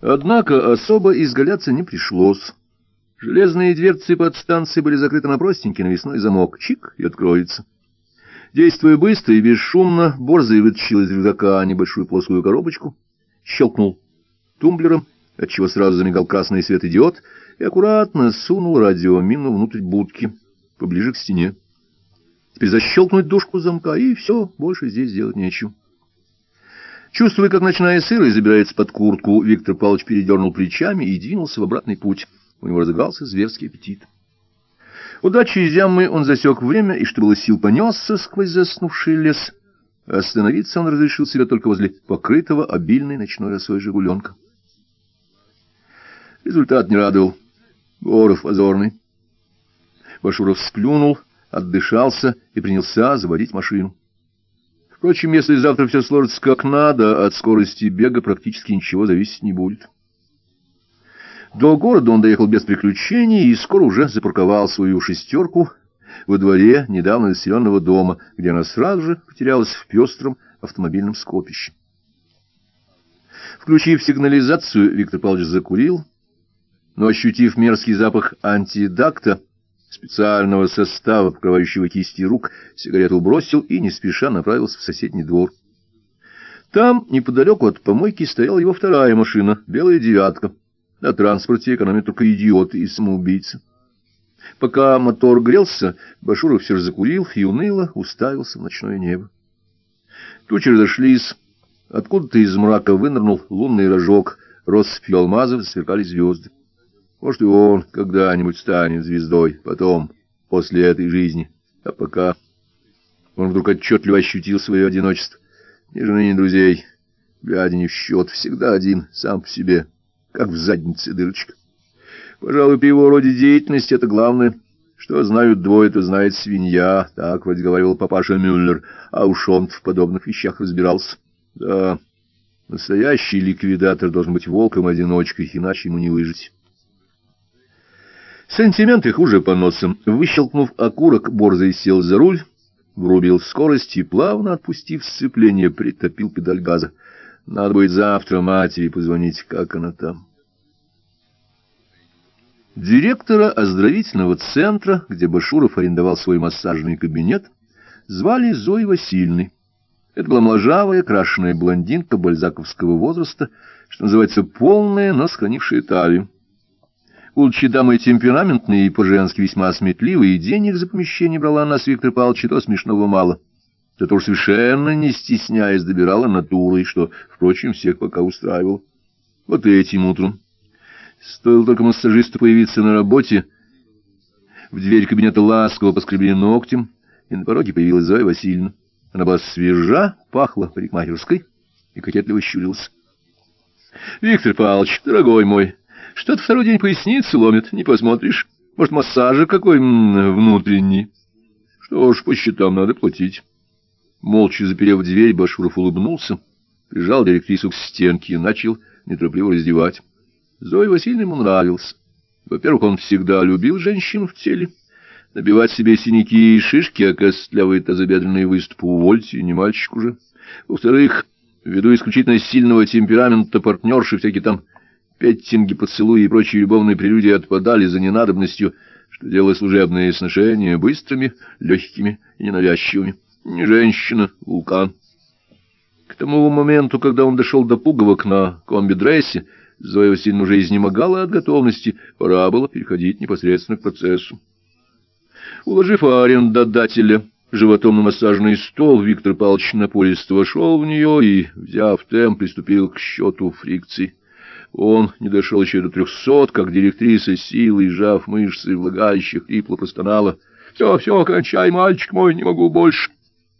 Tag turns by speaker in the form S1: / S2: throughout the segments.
S1: Однако особо изгаляться не пришлось. Железные дверцы подстанции были закрыты на простенький навесной замок. Чик, и откроется. Действуя быстро и бесшумно, Борзый вытащил из рюкзака небольшую плоскую коробочку, щелкнул тумблером, отчего сразу замигал красный свет идиот, и аккуратно сунул радиомину внутрь будки, поближе к стене. Теперь защелкнуть дужку замка, и все, больше здесь делать нечего. Чувствуя, как ночная сырость забирается под куртку, Виктор Павлович передернул плечами и двинулся в обратный путь. У него разыгрался зверский аппетит. Удачей зяммы он засек время, и, что было сил, понесся сквозь заснувший лес. Остановиться он разрешил себе только возле покрытого обильной ночной росой «Жигуленка». Результат не радовал. Боров позорный. Башуров сплюнул, отдышался и принялся заводить машину. Впрочем, если завтра все сложится как надо, от скорости бега практически ничего зависеть не будет. До города он доехал без приключений и скоро уже запарковал свою шестерку во дворе недавно населенного дома, где она сразу же потерялась в пестром автомобильном скопище. Включив сигнализацию, Виктор Павлович закурил, но, ощутив мерзкий запах антидакта, специального состава, покрывающего кисти рук, сигарету бросил и не спеша направился в соседний двор. Там, неподалеку от помойки, стояла его вторая машина, белая девятка. На транспорте экономят только идиоты и самоубийцы. Пока мотор грелся, Башуров все же закурил и уныло уставился в ночное небо. Тучи разошлись. Откуда-то из мрака вынырнул лунный рожок, россыпью алмазов сверкали звезды. Может, и он когда-нибудь станет звездой, потом, после этой жизни. А пока он вдруг отчетливо ощутил свое одиночество. Ни жены, ни друзей. Глядя не в счет, всегда один, сам по себе, как в заднице дырочка. Пожалуй, при его роде деятельности это главное. Что знают двое, то знает свинья, так вроде говорил папаша Мюллер, а уж он в подобных вещах разбирался. Да, настоящий ликвидатор должен быть волком-одиночкой, иначе ему не выжить. Сантименты хуже по носам. Выщелкнув окурок, Борзый сел за руль, врубил скорость и, плавно отпустив сцепление, притопил педаль газа. Надо будет завтра матери позвонить, как она там. Директора оздоровительного центра, где Башуров арендовал свой массажный кабинет, звали Зоей Васильевной. Это была моложавая, крашеная блондинка бальзаковского возраста, что называется полная, но сохранившая талию. Будучи дамой темпераментной и по-женски весьма сметливой, и денег за помещение брала она с Виктора Павловича то смешного мало. Зато уж совершенно не стесняясь добирала натурой, что, впрочем, всех пока устраивал. Вот и этим утром. Стоило только массажисту появиться на работе, в дверь кабинета ласково поскребли ногтем, и на пороге появилась Зоя Васильевна. Она была свежа, пахла парикмахерской и кокетливо щурилась. — Виктор Павлович, дорогой мой, что-то второй день поясницу ломит, не посмотришь. Может, массажик какой внутренний? Что ж, по счетам надо платить. Молча заперев дверь, Башуров улыбнулся, прижал директрису к стенке и начал неторопливо раздевать. Зоя Васильевна ему нравился. Во-первых, он всегда любил женщин в теле. Набивать себе синяки и шишки, а костлявые тазобедренные выступы увольте, не мальчик уже. Во-вторых, ввиду исключительно сильного темперамента партнерши всякие там Петтинги, поцелуи и прочие любовные прелюдии отпадали за ненадобностью, что делало служебные сношения быстрыми, легкими и ненавязчивыми. Не женщина, вулкан. К тому моменту, когда он дошел до пуговок на комби-дрессе, Зоя Васильевна уже изнемогала от готовности, пора было переходить непосредственно к процессу. Уложив арендодателя животом на массажный стол, Виктор Павлович напористо вошел в нее и, взяв темп, приступил к счету фрикций. Он не дошел еще до трехсот, как директриса силой, сжав мышцы влагающих, хрипло простонала. — Все, все, кончай, мальчик мой, не могу больше.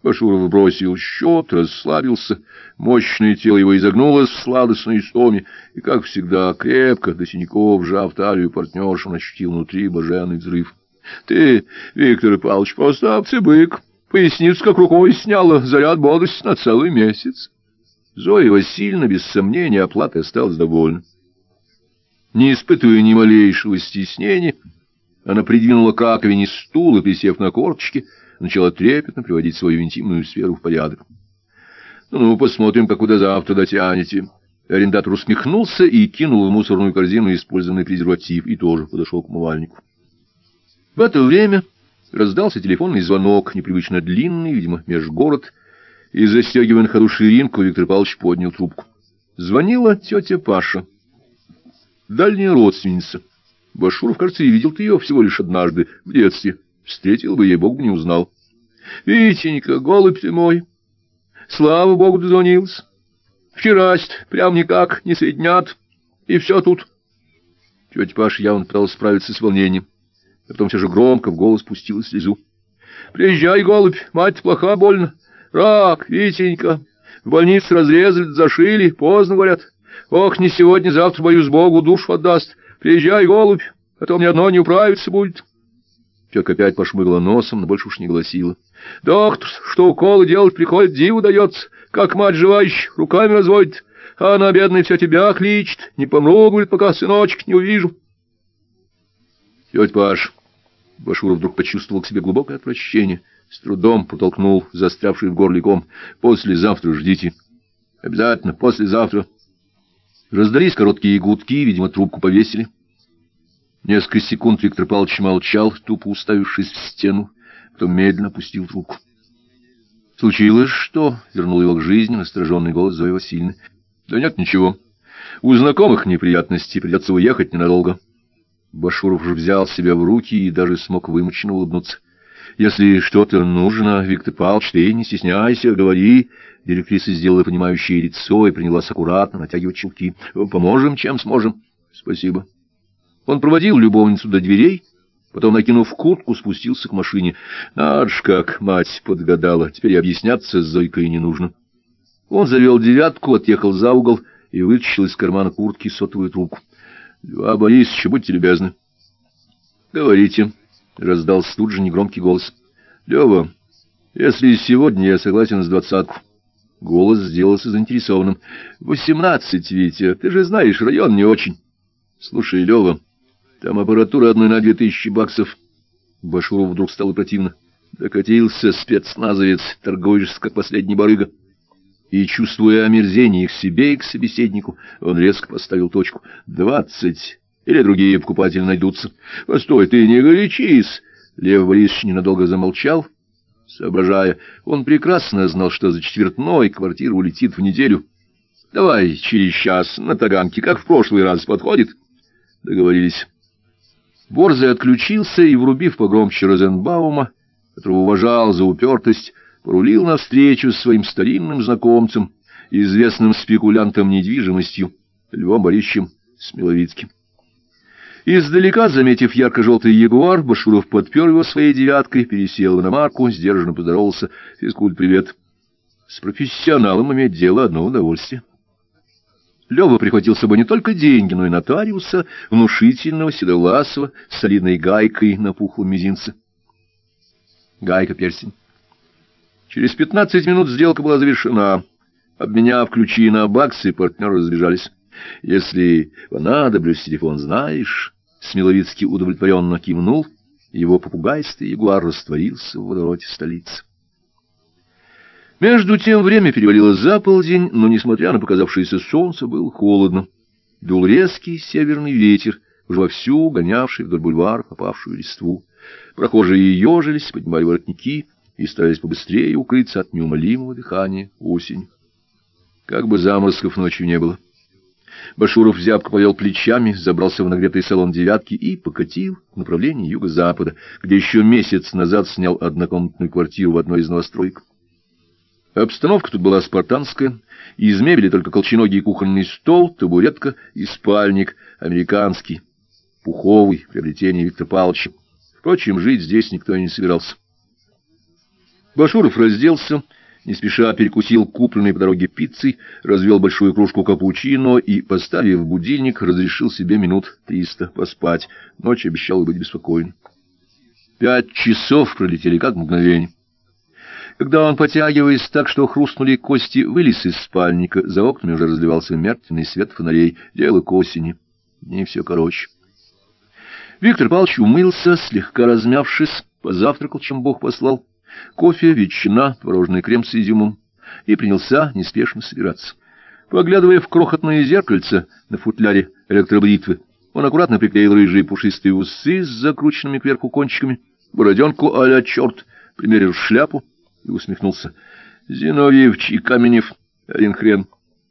S1: Башуров бросил счет, расслабился, мощное тело его изогнулось в сладостной истоме, и, как всегда, крепко, до синяков, сжав талию партнершу, ощутил внутри блаженный взрыв. — Ты, Виктор Павлович, просто бык, поясницу как рукой сняла, заряд бодрости на целый месяц. Зоя Васильевна, без сомнения, оплатой осталась довольна. Не испытывая ни малейшего стеснения, она придвинула к раковине стул и, присев на корточки, начала трепетно приводить свою интимную сферу в порядок. «Ну, посмотрим, как вы до завтра дотянете». Арендатор усмехнулся и кинул в мусорную корзину использованный презерватив и тоже подошел к умывальнику. В это время раздался телефонный звонок, непривычно длинный, видимо, межгород, и, застегивая на ходу ширинку, Виктор Павлович поднял трубку. Звонила тетя Паша, дальняя родственница. Башуров, кажется, и видел ты ее всего лишь однажды, в детстве. Встретил бы, ей Бог бы не узнал. — Витенька, голубь ты мой! Слава Богу, дозвонился. Вчерась прям никак не соединят, и все тут. Тетя Паша явно пыталась справиться с волнением, а потом все же громко в голос пустила слезу. — Приезжай, голубь, мать плоха, больно. Рак, Витенька, в больнице разрезали, зашили, поздно, говорят. Ох, не сегодня, завтра, боюсь, Богу душу отдаст. Приезжай, голубь, а то мне одно не управиться будет. Тетка опять пошмыгла носом, но больше уж не голосила. — Доктор, что уколы делать приходит, диву дается как мать живающая, руками разводит, а она, бедная, все тебя кличет. Не помру, говорит, пока сыночек не увижу. Тетя Паш, Башуров вдруг почувствовал к себе глубокое отвращение, с трудом потолкнул застрявший в горле ком. Послезавтра ждите. Обязательно, послезавтра. Раздались короткие гудки, видимо, трубку повесили. Несколько секунд Виктор Павлович молчал, тупо уставившись в стену, потом медленно опустил трубку. Случилось что? Вернул его к жизни настороженный голос Зои Васильевны. Да нет, ничего. У знакомых неприятностей придется уехать ненадолго. Башуров же взял себя в руки и даже смог вымученно улыбнуться. Если что-то нужно, Виктор Павлович, ты не стесняйся, говори. Директриса сделала понимающее лицо и принялась аккуратно натягивать чулки. Поможем, чем сможем. Спасибо. Он проводил любовницу до дверей, Потом, накинув куртку, спустился к машине. Аж как мать подгадала, теперь объясняться с Зойкой не нужно. Он завел девятку, отъехал за угол и вытащил из кармана куртки сотовую трубку. — Льва Борисовича, будьте любезны. — Говорите, — раздался тут же негромкий голос. — Лева, если сегодня я согласен с двадцатку. Голос сделался заинтересованным. — Восемнадцать, Витя, ты же знаешь, район не очень. — Слушай, Лева... Там аппаратура одной на две тысячи баксов. Башуру вдруг стало противно. Докатился спецназовец, торгуешь как последний барыга. И, чувствуя омерзение их себе и к собеседнику, он резко поставил точку. «Двадцать! Или другие покупатели найдутся!» «Постой, ты не горячись!» Лев Борисович ненадолго замолчал, соображая. Он прекрасно знал, что за четвертной квартира улетит в неделю. «Давай через час на Таганке, как в прошлый раз, подходит?» Договорились. Борзый отключился и, врубив погромче Розенбаума, которого уважал за упертость, порулил навстречу своим старинным знакомцем, известным спекулянтом недвижимостью, Львом Борисовичем Смеловицким. Издалека, заметив ярко-желтый ягуар, Башуров подпер его своей девяткой, пересел на марку, сдержанно поздоровался. «Физкульт, привет!» «С профессионалом иметь дело одно удовольствие». Лева прихватил с собой не только деньги, но и нотариуса, внушительного, седовласого, с солидной гайкой на пухлом мизинце. Гайка-перстень. Через пятнадцать минут сделка была завершена. Обменяв ключи на баксы, партнеры разбежались. Если понадоблюсь, телефон знаешь, Смеловицкий удовлетворенно кивнул, его попугайстый ягуар растворился в водороде столицы. Между тем время перевалило за полдень, но, несмотря на показавшееся солнце, было холодно. Дул резкий северный ветер, уже вовсю гонявший вдоль бульвара попавшую листву. Прохожие ежились, поднимали воротники и старались побыстрее укрыться от неумолимого дыхания осень. Как бы заморозков ночью не было. Башуров зябко повел плечами, забрался в нагретый салон «девятки» и покатил в направлении юго-запада, где еще месяц назад снял однокомнатную квартиру в одной из новостроек. Обстановка тут была спартанская, из мебели только колченогий кухонный стол, табуретка и спальник, американский, пуховый, приобретение Виктора Павловича. Впрочем, жить здесь никто и не собирался. Башуров разделся, не спеша перекусил купленной по дороге пиццей, развел большую кружку капучино и, поставив будильник, разрешил себе минут триста поспать. Ночь обещала быть беспокойной. Пять часов пролетели как мгновение. Когда он, потягиваясь так, что хрустнули кости, вылез из спальника, за окнами уже разливался мертвенный свет фонарей. Дело к осени. Не все короче. Виктор Павлович умылся, слегка размявшись, позавтракал, чем Бог послал. Кофе, ветчина, творожный крем с изюмом. И принялся неспешно собираться. Поглядывая в крохотное зеркальце на футляре электробритвы, он аккуратно приклеил рыжие пушистые усы с закрученными кверху кончиками, бороденку а-ля черт, примерил шляпу и усмехнулся. Зиновьев, Каменев, один хрен.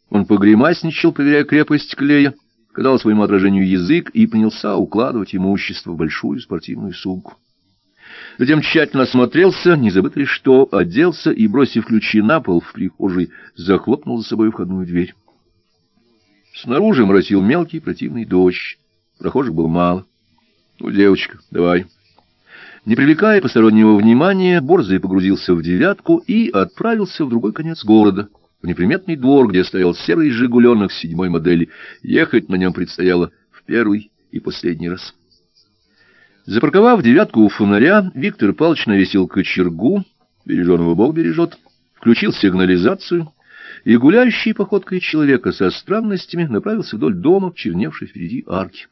S1: Он погремасничал, проверяя крепость клея, кидал своему отражению язык и принялся укладывать имущество в большую спортивную сумку. Затем тщательно осмотрелся, не забыто ли что, оделся и, бросив ключи на пол в прихожей, захлопнул за собой входную дверь. Снаружи моросил мелкий противный дождь. Прохожих было мало. Ну, девочка, давай. Не привлекая постороннего внимания, Борзый погрузился в девятку и отправился в другой конец города, в неприметный двор, где стоял серый «Жигуленок» седьмой модели. Ехать на нем предстояло в первый и последний раз. Запарковав девятку у фонаря, Виктор Павлович навесил кочергу, береженого Бог бережет, включил сигнализацию, и гуляющий походкой человека со странностями направился вдоль дома, черневшей впереди арки.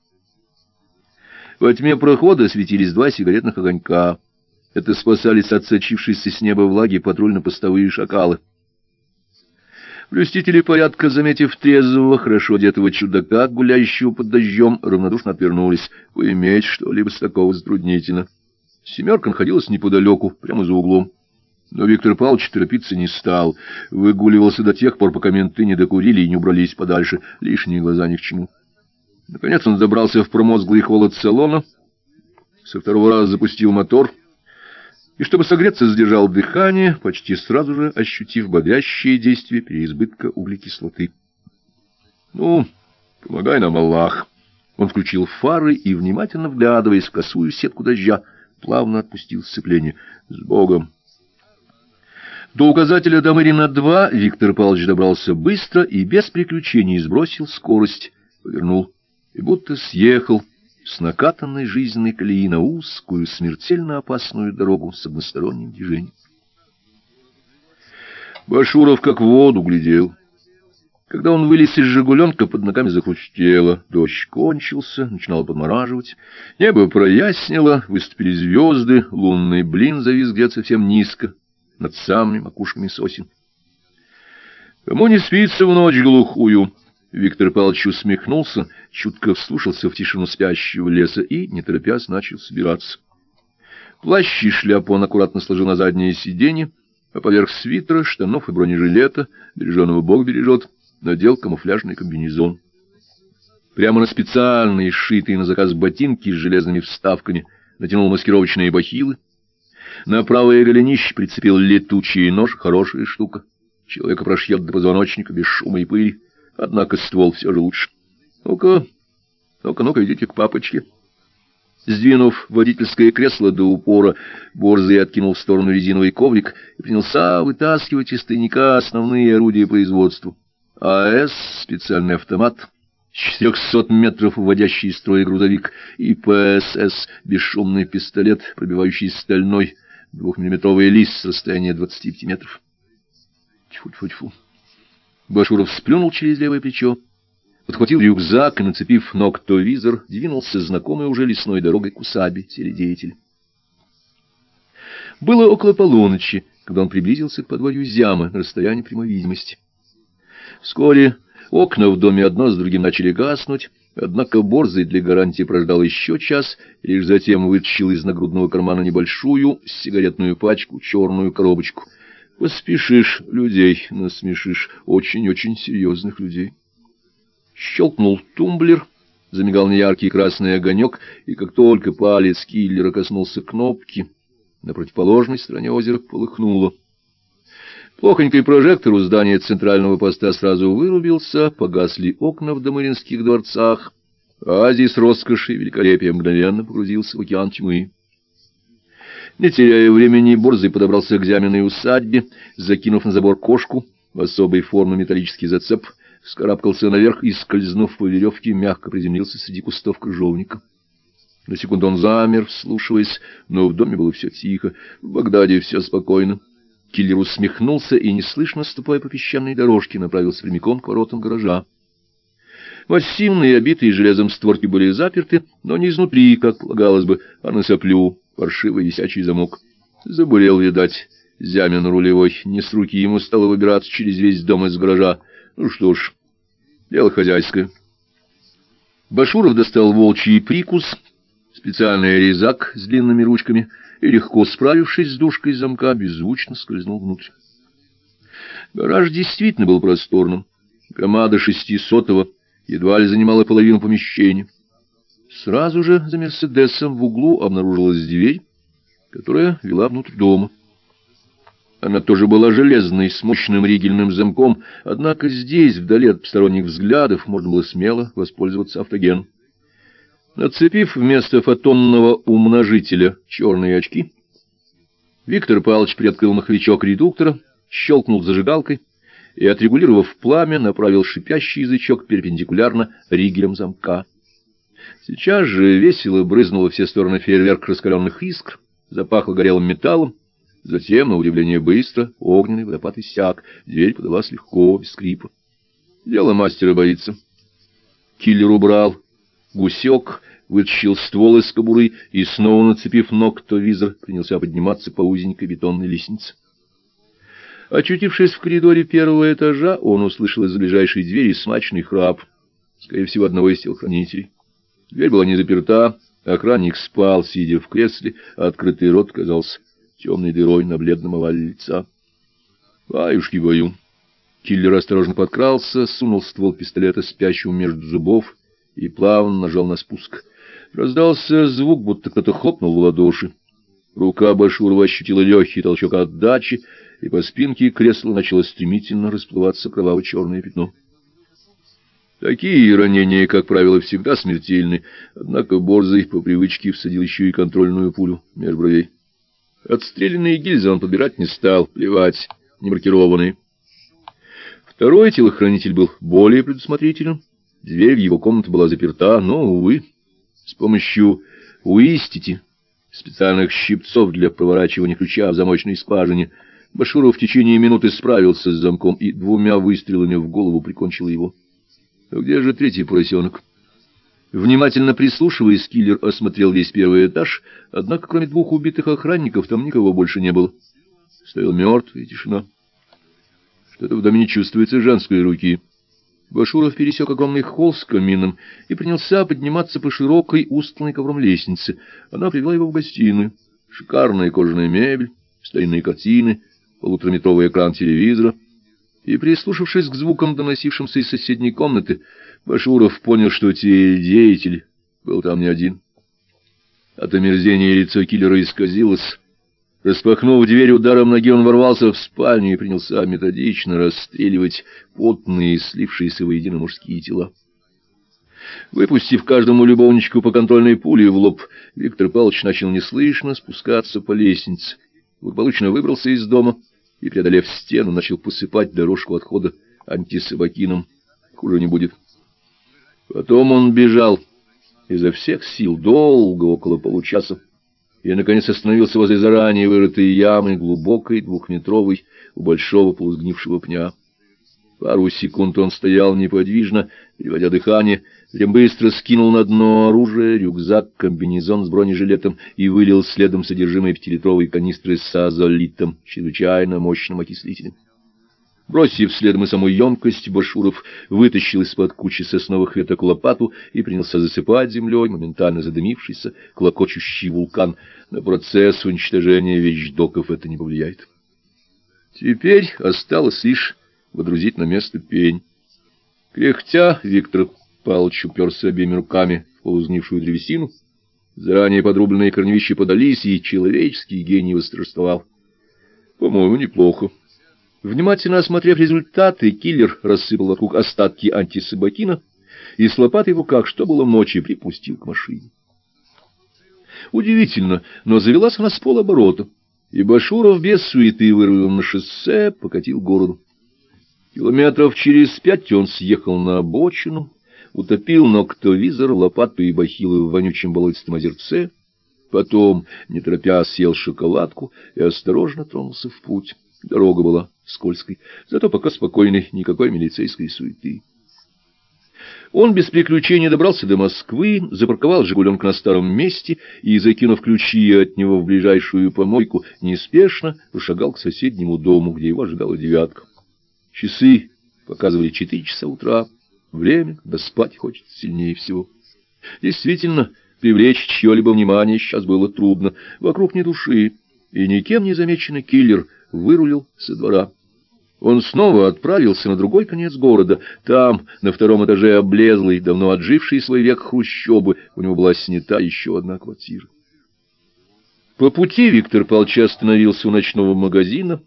S1: Во тьме прохода светились два сигаретных огонька. Это спасались от сочившейся с неба влаги патрульно-постовые шакалы. Блюстители порядка, заметив трезвого, хорошо одетого чудака, гуляющего под дождем, равнодушно отвернулись. Вы имеете что-либо с такого затруднительно. Семерка находилась неподалеку, прямо за углом. Но Виктор Павлович торопиться не стал. Выгуливался до тех пор, пока менты не докурили и не убрались подальше. Лишние глаза ни к чему. Наконец он забрался в промозглый холод салона, со второго раза запустил мотор и, чтобы согреться, задержал дыхание, почти сразу же ощутив бодрящее действие переизбытка углекислоты. «Ну, помогай нам, Аллах!» Он включил фары и, внимательно вглядываясь в косую сетку дождя, плавно отпустил сцепление. «С Богом!» До указателя Дамырина-2 Виктор Павлович добрался быстро и без приключений сбросил скорость, повернул и будто съехал с накатанной жизненной колеи на узкую, смертельно опасную дорогу с односторонним движением. Башуров как в воду глядел. Когда он вылез из «Жигуленка», под ногами захрустело, дождь кончился, начинало подмораживать, небо прояснило, выступили звезды, лунный блин завис где-то совсем низко, над самыми макушками сосен. Кому не спится в ночь глухую, Виктор Павлович усмехнулся, чутко вслушался в тишину спящего леса и, не торопясь, начал собираться. Плащ и шляпу он аккуратно сложил на заднее сиденье, а поверх свитера, штанов и бронежилета, береженого бог бережет, надел камуфляжный комбинезон. Прямо на специальные, сшитые на заказ ботинки с железными вставками, натянул маскировочные бахилы. На правое голенище прицепил летучий нож, хорошая штука. Человека прошьет до позвоночника без шума и пыли. Однако ствол все же лучше. Ну-ка, ну-ка, ну-ка, идите к папочке. Сдвинув водительское кресло до упора, Борзый откинул в сторону резиновый коврик и принялся вытаскивать из тайника основные орудия производства. АС, специальный автомат, 400 метров уводящий из строя грузовик, и ПСС, бесшумный пистолет, пробивающий стальной двухмиллиметровый лист с расстояния 25 метров. Тьфу-тьфу-тьфу. Башуров сплюнул через левое плечо, подхватил рюкзак и, нацепив ноктовизор, двинулся знакомой уже лесной дорогой к усадьбе теледеятеля. Было около полуночи, когда он приблизился к подворью Зямы на расстоянии прямой видимости. Вскоре окна в доме одно с другим начали гаснуть, однако Борзый для гарантии прождал еще час лишь затем вытащил из нагрудного кармана небольшую сигаретную пачку, черную коробочку — Поспешишь людей, насмешишь очень-очень серьезных людей. Щелкнул тумблер, замигал неяркий красный огонек, и как только палец киллера коснулся кнопки, на противоположной стороне озера полыхнуло. Плохонький прожектор у здания центрального поста сразу вырубился, погасли окна в домыринских дворцах, а здесь роскоши и великолепие мгновенно погрузился в океан тьмы. Не теряя времени, Борзый подобрался к зяминой усадьбе, закинув на забор кошку в особой формы металлический зацеп, вскарабкался наверх и, скользнув по веревке, мягко приземлился среди кустов крыжовника. На секунду он замер, вслушиваясь, но в доме было все тихо, в Багдаде все спокойно. Киллер усмехнулся и, неслышно ступая по песчаной дорожке, направился прямиком к воротам гаража. Массивные, обитые железом створки были заперты, но не изнутри, как полагалось бы, а на соплю, паршивый висячий замок. Забурел, видать, Зямин рулевой, не с руки ему стало выбираться через весь дом из гаража. Ну что ж, дело хозяйское. Башуров достал волчий прикус, специальный резак с длинными ручками, и, легко справившись с дужкой замка, беззвучно скользнул внутрь. Гараж действительно был просторным. Громада шестисотого едва ли занимала половину помещения. Сразу же за Мерседесом в углу обнаружилась дверь, которая вела внутрь дома. Она тоже была железной, с мощным ригельным замком, однако здесь, вдали от посторонних взглядов, можно было смело воспользоваться автогеном. Нацепив вместо фотонного умножителя черные очки, Виктор Павлович приоткрыл маховичок редуктора, щелкнул зажигалкой и, отрегулировав пламя, направил шипящий язычок перпендикулярно ригелем замка. Сейчас же весело брызнуло все стороны фейерверк раскаленных искр, запахло горелым металлом, Затем, на удивление быстро, огненный водопад иссяк, дверь подалась легко, без скрипа. Дело мастера боится. Киллер убрал гусек, вытащил ствол из кобуры и, снова нацепив ноктовизор, принялся подниматься по узенькой бетонной лестнице. Очутившись в коридоре первого этажа, он услышал из ближайшей двери смачный храп, скорее всего, одного из телохранителей. Дверь была не заперта, охранник спал, сидя в кресле, а открытый рот казался темной дырой на бледном овале лица. Баюшки бою. Киллер осторожно подкрался, сунул ствол пистолета спящему между зубов и плавно нажал на спуск. Раздался звук, будто кто-то хлопнул в ладоши. Рука Башурова ощутила легкий толчок отдачи, и по спинке кресла начало стремительно расплываться кроваво-черное пятно. Такие ранения, как правило, всегда смертельны, однако Борзый по привычке всадил еще и контрольную пулю между бровей. Отстрелянные гильзы он подбирать не стал, плевать, не маркированные. Второй телохранитель был более предусмотрителен. Дверь в его комнату была заперта, но, увы, с помощью уистити, специальных щипцов для проворачивания ключа в замочной скважине, Башуров в течение минуты справился с замком и двумя выстрелами в голову прикончил его. Где же третий поросенок? Внимательно прислушиваясь, киллер осмотрел весь первый этаж, однако кроме двух убитых охранников там никого больше не было. Стояла мертвая тишина. Что-то в доме не чувствуется женской руки. Башуров пересек огромный холл с камином и принялся подниматься по широкой, устланной ковром лестнице. Она привела его в гостиную. Шикарная кожаная мебель, старинные картины, полутораметровый экран телевизора. И, прислушавшись к звукам, доносившимся из соседней комнаты, Башуров понял, что деятель был там не один. От омерзения лицо киллера исказилось. Распахнув дверь ударом ноги, он ворвался в спальню и принялся методично расстреливать потные, слившиеся воедино мужские тела. Выпустив каждому любовничку по контрольной пуле в лоб, Виктор Павлович начал неслышно спускаться по лестнице. Благополучно выбрался из дома и, преодолев стену, начал посыпать дорожку отхода антисобакином. Хуже не будет. Потом он бежал изо всех сил долго, около получаса, и, наконец, остановился возле заранее вырытой ямы, глубокой, двухметровой, у большого полузгнившего пня. Пару секунд он стоял неподвижно, переводя дыхание, затем быстро скинул на дно оружие, рюкзак, комбинезон с бронежилетом и вылил следом содержимое пятилитровой канистры с азолитом, чрезвычайно мощным окислителем. Бросив следом и саму емкость, Башуров вытащил из-под кучи сосновых веток лопату и принялся засыпать землей моментально задымившийся, клокочущий вулкан. На процесс уничтожения вещдоков это не повлияет. Теперь осталось лишь водрузить на место пень. Кряхтя, Виктор Павлович уперся обеими руками в полузнившую древесину. Заранее подрубленные корневища подались, и человеческий гений восторжествовал. По-моему, неплохо. Внимательно осмотрев результаты, киллер рассыпал вокруг остатки антисабатина и с лопатой в руках, что было мочи, припустил к машине. Удивительно, но завелась она с полоборота, и Башуров без суеты вырвал на шоссе, покатил к городу. Километров через пять он съехал на обочину, утопил ноктовизор, лопату и бахилы в вонючем болотистом озерце, потом, не торопя, съел шоколадку и осторожно тронулся в путь. Дорога была скользкой, зато пока спокойной, никакой милицейской суеты. Он без приключений добрался до Москвы, запарковал «Жигуленок» на старом месте и, закинув ключи от него в ближайшую помойку, неспешно пошагал к соседнему дому, где его ожидала девятка. Часы Показывали четыре часа утра. Время, когда спать хочется сильнее всего. Действительно, привлечь чье-либо внимание сейчас было трудно. Вокруг ни души, и никем не замеченный киллер вырулил со двора. Он снова отправился на другой конец города. Там, на втором этаже облезлый, давно отживший свой век хрущобы, у него была снята еще одна квартира. По пути Виктор Павлович остановился у ночного магазина,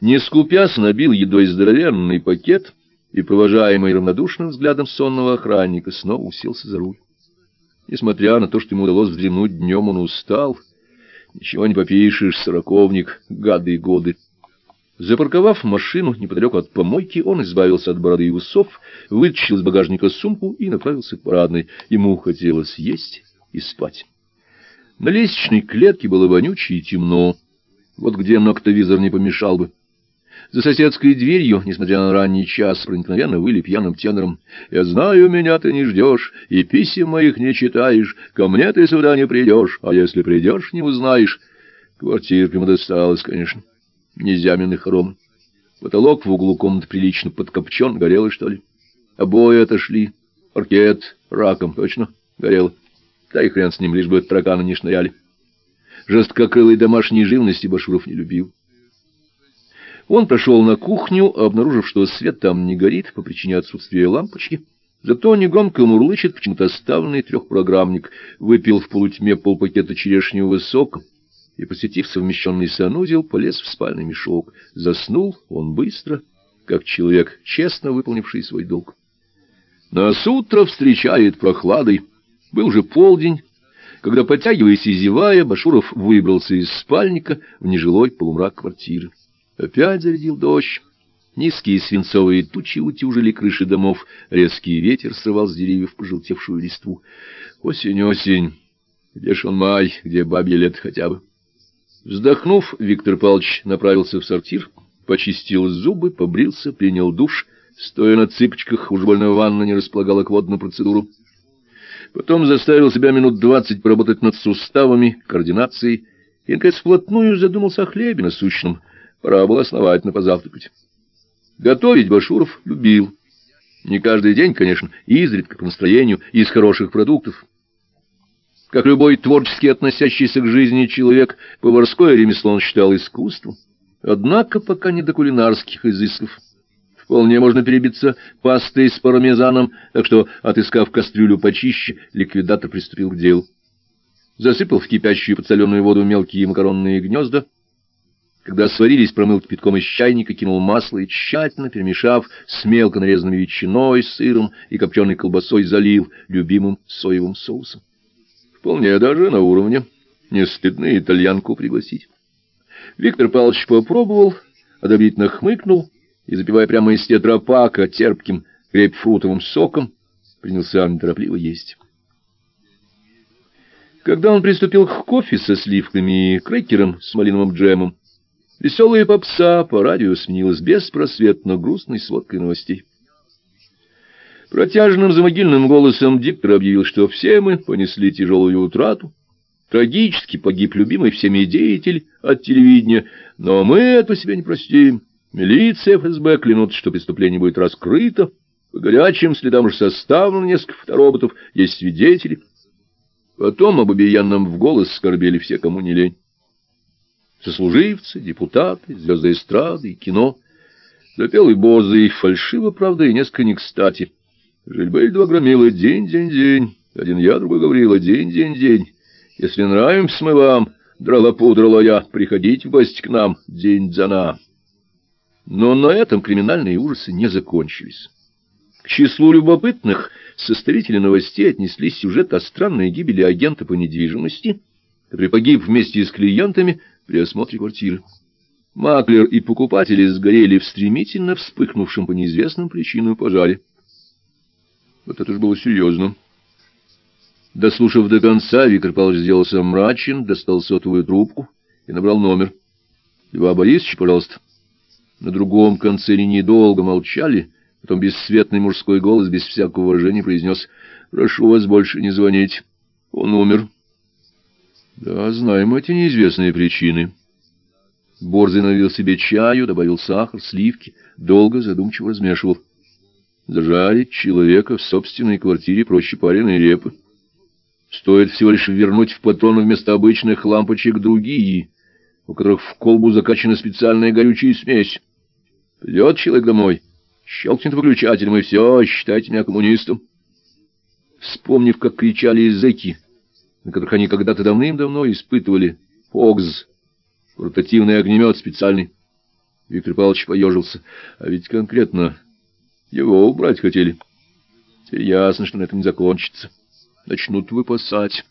S1: не скупясь, набил едой здоровенный пакет и, провожаемый равнодушным взглядом сонного охранника, снова уселся за руль. Несмотря на то, что ему удалось вздремнуть днем, он устал. Ничего не попишешь, сороковник, гады и годы. Запарковав машину неподалеку от помойки, он избавился от бороды и усов, вытащил из багажника сумку и направился к парадной. Ему хотелось есть и спать. На лестничной клетке было вонюче и темно. Вот где ноктовизор не помешал бы. За соседской дверью, несмотря на ранний час, проникновенно выли пьяным тенором. «Я знаю, меня ты не ждешь, и писем моих не читаешь, ко мне ты сюда не придешь, а если придешь, не узнаешь». Квартирка ему досталась, конечно незямины хром. Потолок в углу комнаты прилично подкопчен, горелый, что ли. Обои отошли, паркет раком, точно, горело. Да и хрен с ним, лишь бы тараканы не шныряли. Жесткокрылой домашней живности Башуров не любил. Он прошел на кухню, обнаружив, что свет там не горит по причине отсутствия лампочки. Зато негромко мурлычет почему-то оставленный трехпрограммник, выпил в полутьме полпакета черешневого сока, и, посетив совмещенный санузел, полез в спальный мешок. Заснул он быстро, как человек, честно выполнивший свой долг. Нас утро встречает прохладой. Был же полдень, когда, подтягиваясь и зевая, Башуров выбрался из спальника в нежилой полумрак квартиры. Опять зарядил дождь. Низкие свинцовые тучи утюжили крыши домов, резкий ветер срывал с деревьев пожелтевшую листву. Осень, осень, где ж он май, где бабье лет хотя бы? Вздохнув, Виктор Павлович направился в сортир, почистил зубы, побрился, принял душ, стоя на цыпочках, уж больно ванна не располагала к водную процедуру. Потом заставил себя минут двадцать поработать над суставами, координацией, и, наконец, вплотную задумался о хлебе насущном. Пора было основательно позавтракать. Готовить Башуров любил. Не каждый день, конечно, изредка по настроению, из хороших продуктов. Как любой творчески относящийся к жизни человек, поварское ремесло он считал искусством. Однако пока не до кулинарских изысков. Вполне можно перебиться пастой с пармезаном, так что, отыскав кастрюлю почище, ликвидатор приступил к делу. Засыпал в кипящую подсоленную воду мелкие макаронные гнезда. Когда сварились, промыл кипятком из чайника, кинул масло и, тщательно перемешав с мелко нарезанной ветчиной, сыром и копченой колбасой, залил любимым соевым соусом. Вполне даже на уровне. Не стыдно итальянку пригласить. Виктор Павлович попробовал, одобрительно хмыкнул и, запивая прямо из тетрапака терпким грейпфрутовым соком, принялся неторопливо есть. Когда он приступил к кофе со сливками и крекером с малиновым джемом, веселая попса по радио сменилась беспросветно грустной сводкой новостей. Протяжным замогильным голосом диктор объявил, что все мы понесли тяжелую утрату. Трагически погиб любимый всеми деятель от телевидения, но мы это себе не простим. Милиция ФСБ клянут, что преступление будет раскрыто. По горячим следам уже составлено несколько фотороботов, есть свидетели. Потом об обезьянном в голос скорбели все, кому не лень. Сослуживцы, депутаты, звезды эстрады и кино. Запел и Бозый, фальшиво, правда, и несколько не кстати. Жильбель два громила день-день-день. Один я, другой говорила день-день-день. Если нравимся мы вам, драла-пудрала я, приходите в гости к нам день за на. Но на этом криминальные ужасы не закончились. К числу любопытных составители новостей отнеслись сюжет о странной гибели агента по недвижимости, который погиб вместе с клиентами при осмотре квартиры. Маклер и покупатели сгорели в стремительно вспыхнувшем по неизвестным причинам пожаре. Вот это ж было серьезно. Дослушав до конца, Виктор Павлович сделался мрачен, достал сотовую трубку и набрал номер. — Льва Борисович, пожалуйста. На другом конце линии долго молчали, потом бесцветный мужской голос без всякого выражения произнес «Прошу вас больше не звонить. Он умер». «Да, знаем эти неизвестные причины». Борзый налил себе чаю, добавил сахар, сливки, долго задумчиво размешивал. Зажарить человека в собственной квартире проще пареной репы. Стоит всего лишь вернуть в патроны вместо обычных лампочек другие, у которых в колбу закачана специальная горючая смесь. Придет человек домой, щелкнет выключателем, и все, считайте меня коммунистом. Вспомнив, как кричали зэки, на которых они когда-то давным-давно испытывали ПОГЗ, портативный огнемет специальный, Виктор Павлович поежился. А ведь конкретно его убрать хотели. Теперь ясно, что на этом не закончится начнут выпасать,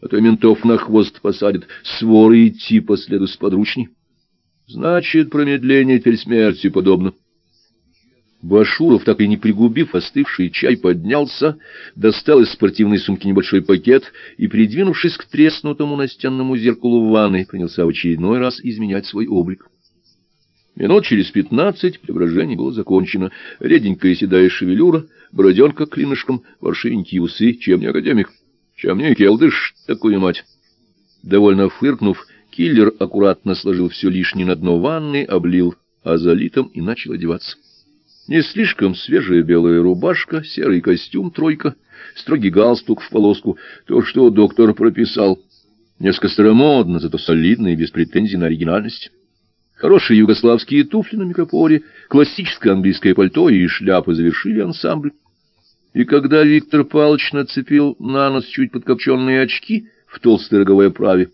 S1: а то ментов на хвост посадят, своры идти по следу сподручней. Значит, промедление теперь смерти подобно. Башуров, так и не пригубив остывший чай, поднялся, достал из спортивной сумки небольшой пакет и, придвинувшись к треснутому настенному зеркалу в ванной, принялся в очередной раз изменять свой облик. Минут через пятнадцать преображение было закончено. Реденькая седая шевелюра, бороденка клинышком, воршиненькие усы, чем не академик, чем не келдыш, такую мать. Довольно фыркнув, киллер аккуратно сложил все лишнее на дно ванны, облил азолитом и начал одеваться. Не слишком свежая белая рубашка, серый костюм тройка, строгий галстук в полоску, то, что доктор прописал. Несколько старомодно, зато солидно и без претензий на оригинальность. Хорошие югославские туфли на микропоре, классическое английское пальто и шляпы завершили ансамбль. И когда Виктор Павлович нацепил на нос чуть подкопченные очки в толстой роговой оправе,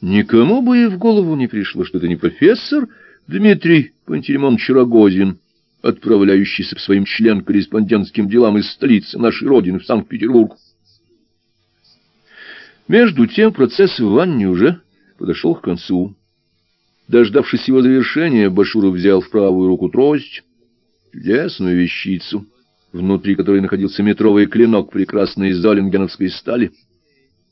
S1: никому бы и в голову не пришло, что это не профессор Дмитрий Пантелеймонович Рогозин, отправляющийся по своим член-корреспондентским делам из столицы нашей родины в Санкт-Петербург. Между тем процесс в ванне уже подошел к концу. Дождавшись его завершения, Башуров взял в правую руку трость, чудесную вещицу, внутри которой находился метровый клинок прекрасной золенгеновской стали,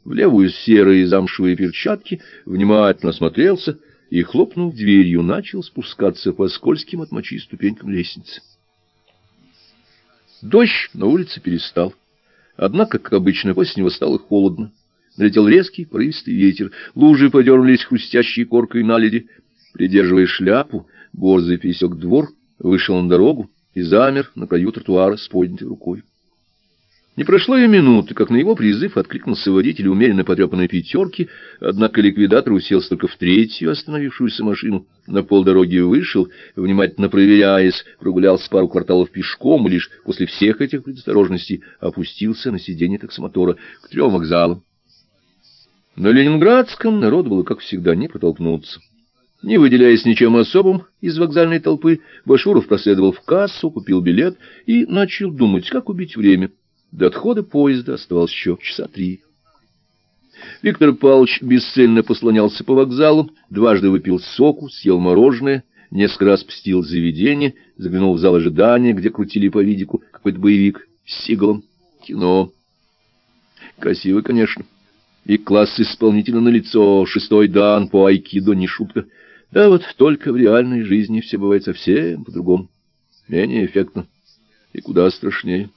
S1: в левую серые замшевые перчатки, внимательно осмотрелся и, хлопнув дверью, начал спускаться по скользким от мочи ступенькам лестницы. Дождь на улице перестал. Однако, как обычно, после него стало холодно. Налетел резкий, порывистый ветер, лужи подернулись хрустящей коркой наледи, Придерживая шляпу, Борзый пересек двор, вышел на дорогу и замер на краю тротуара с поднятой рукой. Не прошло и минуты, как на его призыв откликнулся водитель умеренно потрепанной пятерки, однако ликвидатор уселся только в третью остановившуюся машину, на полдороги вышел, внимательно проверяясь, прогулялся пару кварталов пешком и лишь после всех этих предосторожностей опустился на сиденье таксомотора к трем вокзалам. На Ленинградском народ было, как всегда, не протолкнуться. Не выделяясь ничем особым из вокзальной толпы, Башуров проследовал в кассу, купил билет и начал думать, как убить время. До отхода поезда оставалось еще часа три. Виктор Павлович бесцельно послонялся по вокзалу, дважды выпил соку, съел мороженое, несколько раз посетил заведение, заглянул в зал ожидания, где крутили по видику какой-то боевик с сигалом. Кино. Красиво, конечно. И класс исполнителя на лицо, шестой дан по айкидо не шутка. Да вот только в реальной жизни все бывает совсем по-другому. Менее эффектно и куда страшнее.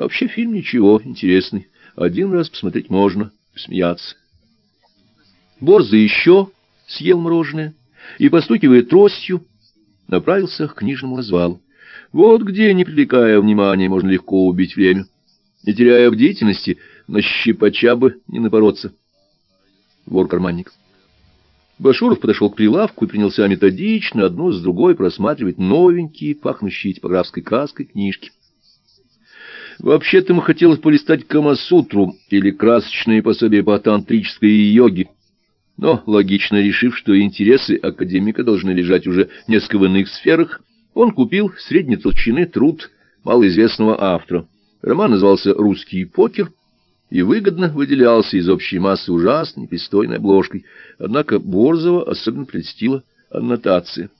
S1: А вообще фильм ничего, интересный. Один раз посмотреть можно, смеяться. Борза еще съел мороженое и, постукивая тростью, направился к книжному развалу. Вот где, не привлекая внимания, можно легко убить время. Не теряя бдительности, на щипача бы не напороться. Вор-карманник. Башуров подошел к прилавку и принялся методично одну с другой просматривать новенькие, пахнущие типографской краской книжки. Вообще-то ему хотелось полистать Камасутру или красочные пособия по тантрической йоге, но, логично решив, что интересы академика должны лежать уже несколько в иных сферах, он купил средней толщины труд малоизвестного автора. Роман назывался «Русский покер», и выгодно выделялся из общей массы ужасной пристойной обложкой, однако Борзова особенно прельстила аннотация.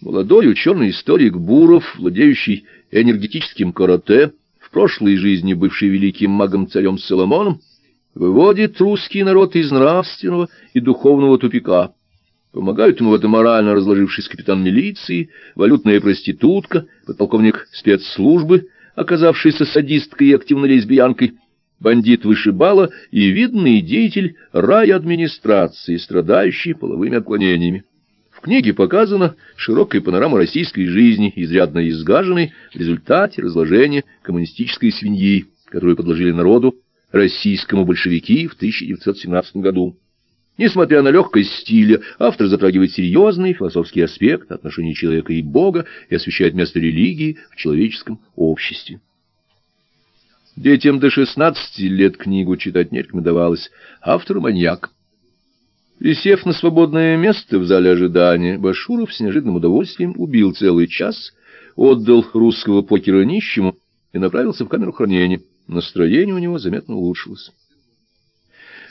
S1: Молодой ученый-историк Буров, владеющий энергетическим карате, прошлой жизни бывший великим магом-царем Соломоном, выводит русский народ из нравственного и духовного тупика. Помогают ему в этом морально разложившись капитан милиции, валютная проститутка, подполковник спецслужбы, оказавшийся садисткой и активной лесбиянкой, бандит вышибала и видный деятель райадминистрации, страдающий половыми отклонениями. Книге показана широкая панорама российской жизни, изрядно изгаженной в результате разложения коммунистической свиньи, которую подложили народу российскому большевики в 1917 году. Несмотря на легкость стиля, автор затрагивает серьезный философский аспект отношений человека и Бога и освещает место религии в человеческом обществе. Детям до 16 лет книгу читать не рекомендовалось. Автор маньяк. Присев на свободное место в зале ожидания, Башуров с неожиданным удовольствием убил целый час, отдал русского покера нищему и направился в камеру хранения. Настроение у него заметно улучшилось.